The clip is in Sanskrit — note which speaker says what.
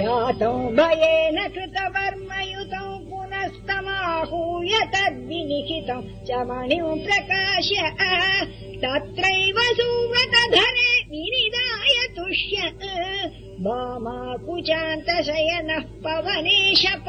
Speaker 1: यातौ भयेन कृतवर्मयुतौ पुनस्तमाहूय तद्विनिहितौ च मणिम् प्रकाश्य तत्रैव सुव्रतधरे विनिदाय तुष्य वामा कुचान्तशयनः पवनेशप